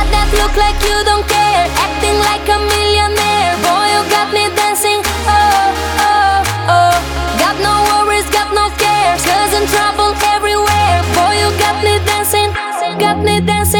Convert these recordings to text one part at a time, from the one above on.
Got that look like you don't care, acting like a millionaire. Boy, you got me dancing. Oh, oh, oh. Got no worries, got no cares, causing trouble everywhere. Boy, you got me dancing, got me dancing.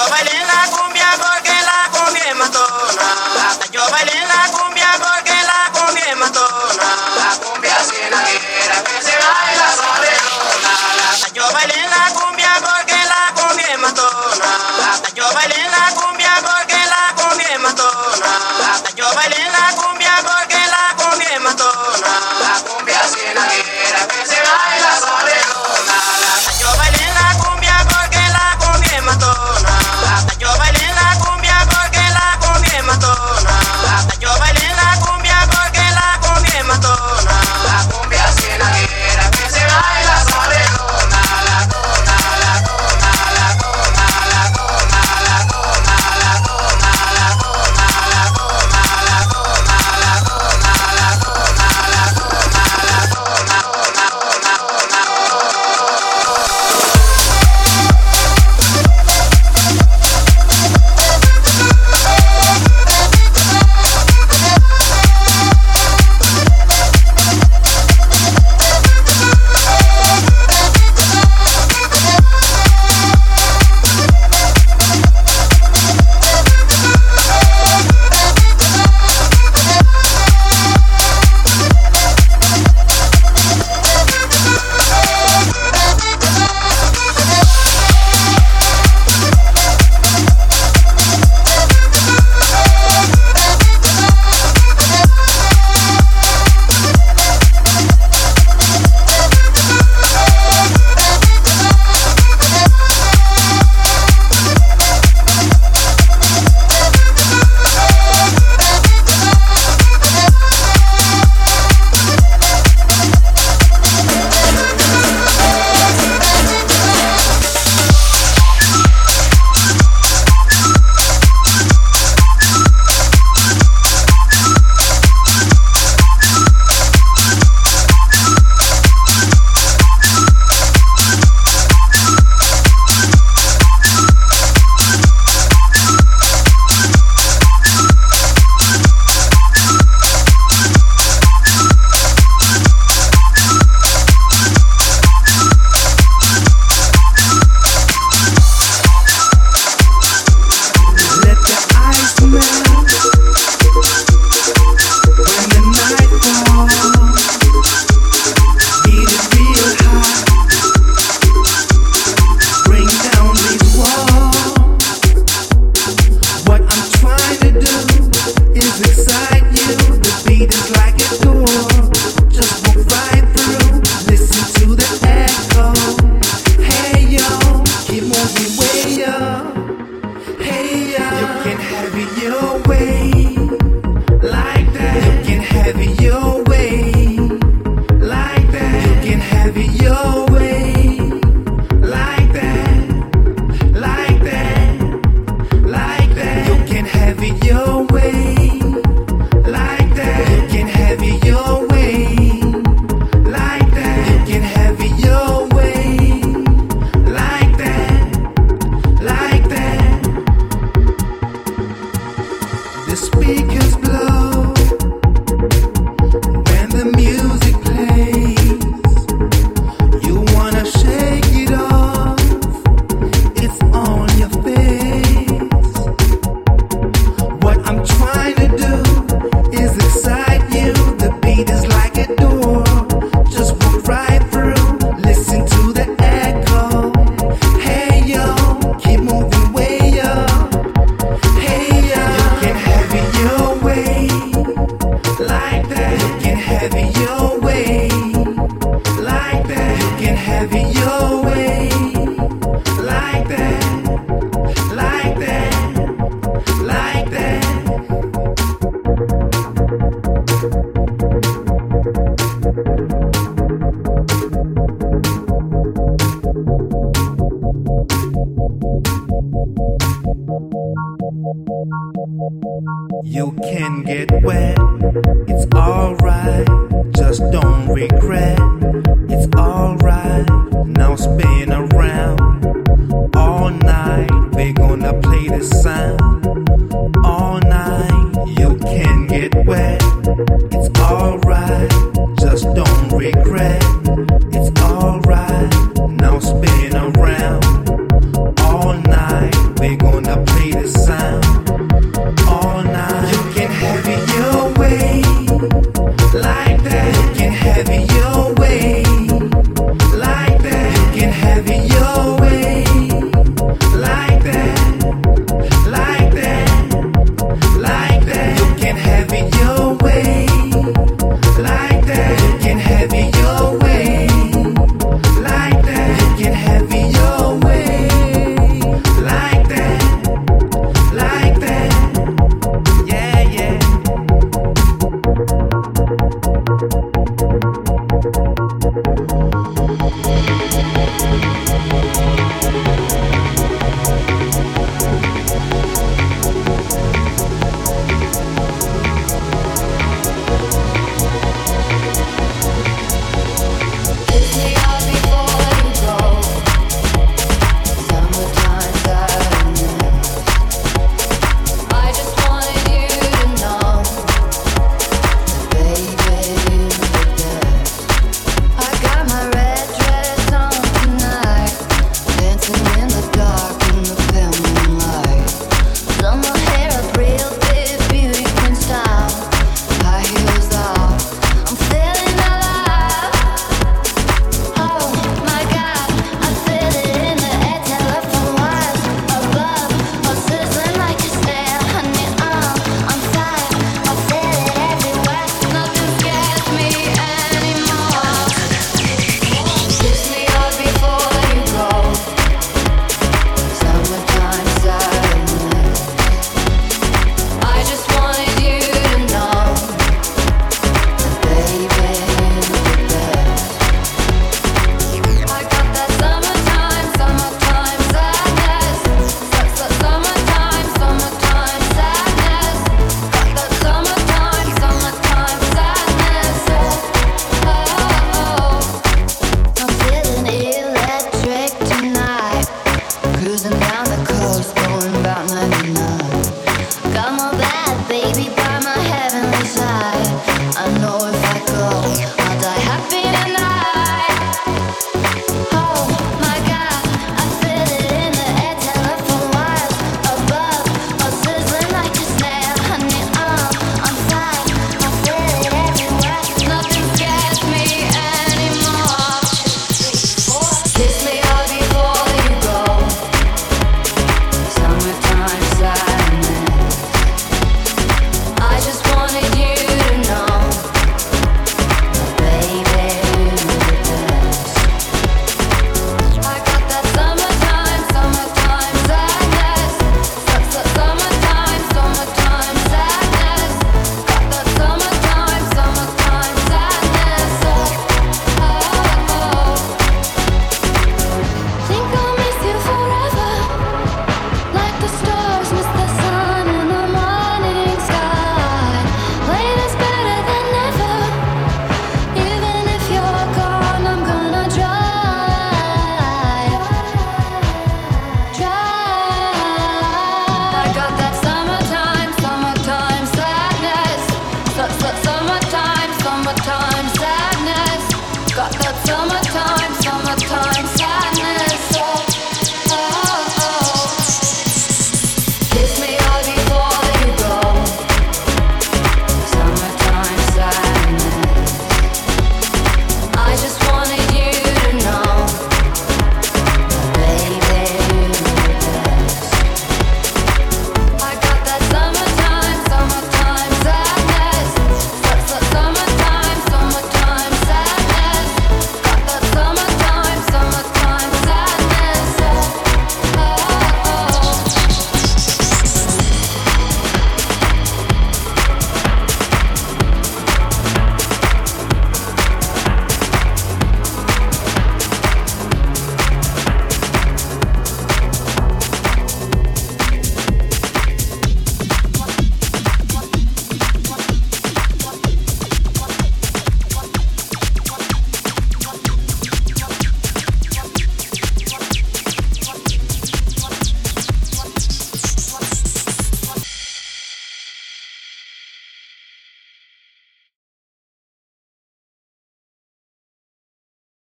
yo bailé la cumbia porque la cumbia es matona. Hasta yo bailé la